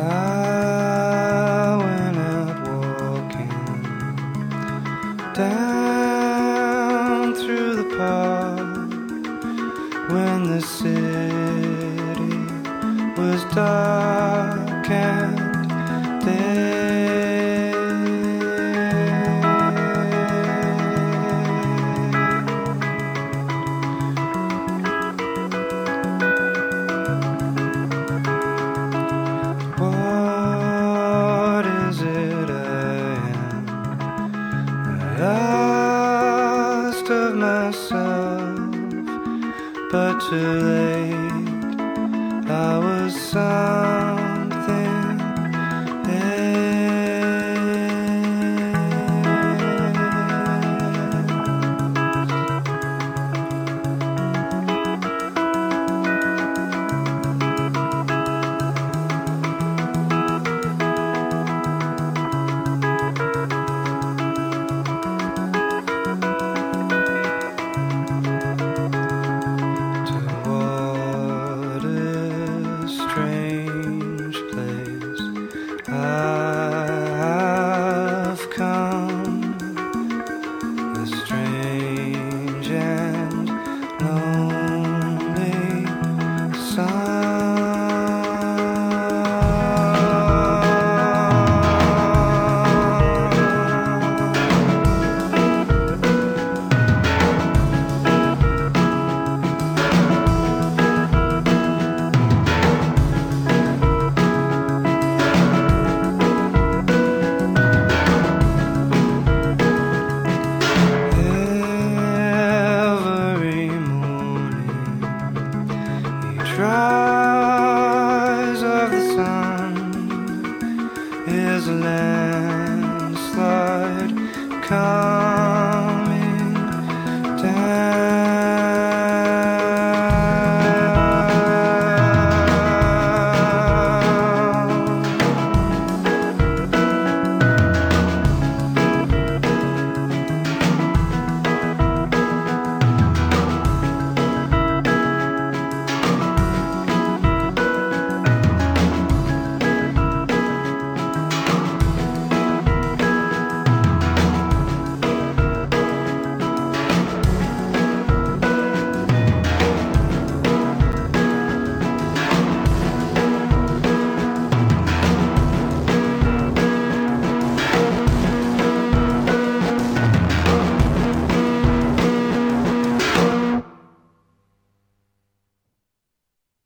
I went out walking down through the park when the city was dark. But too late. I was something rise of the sun is a landslide. Come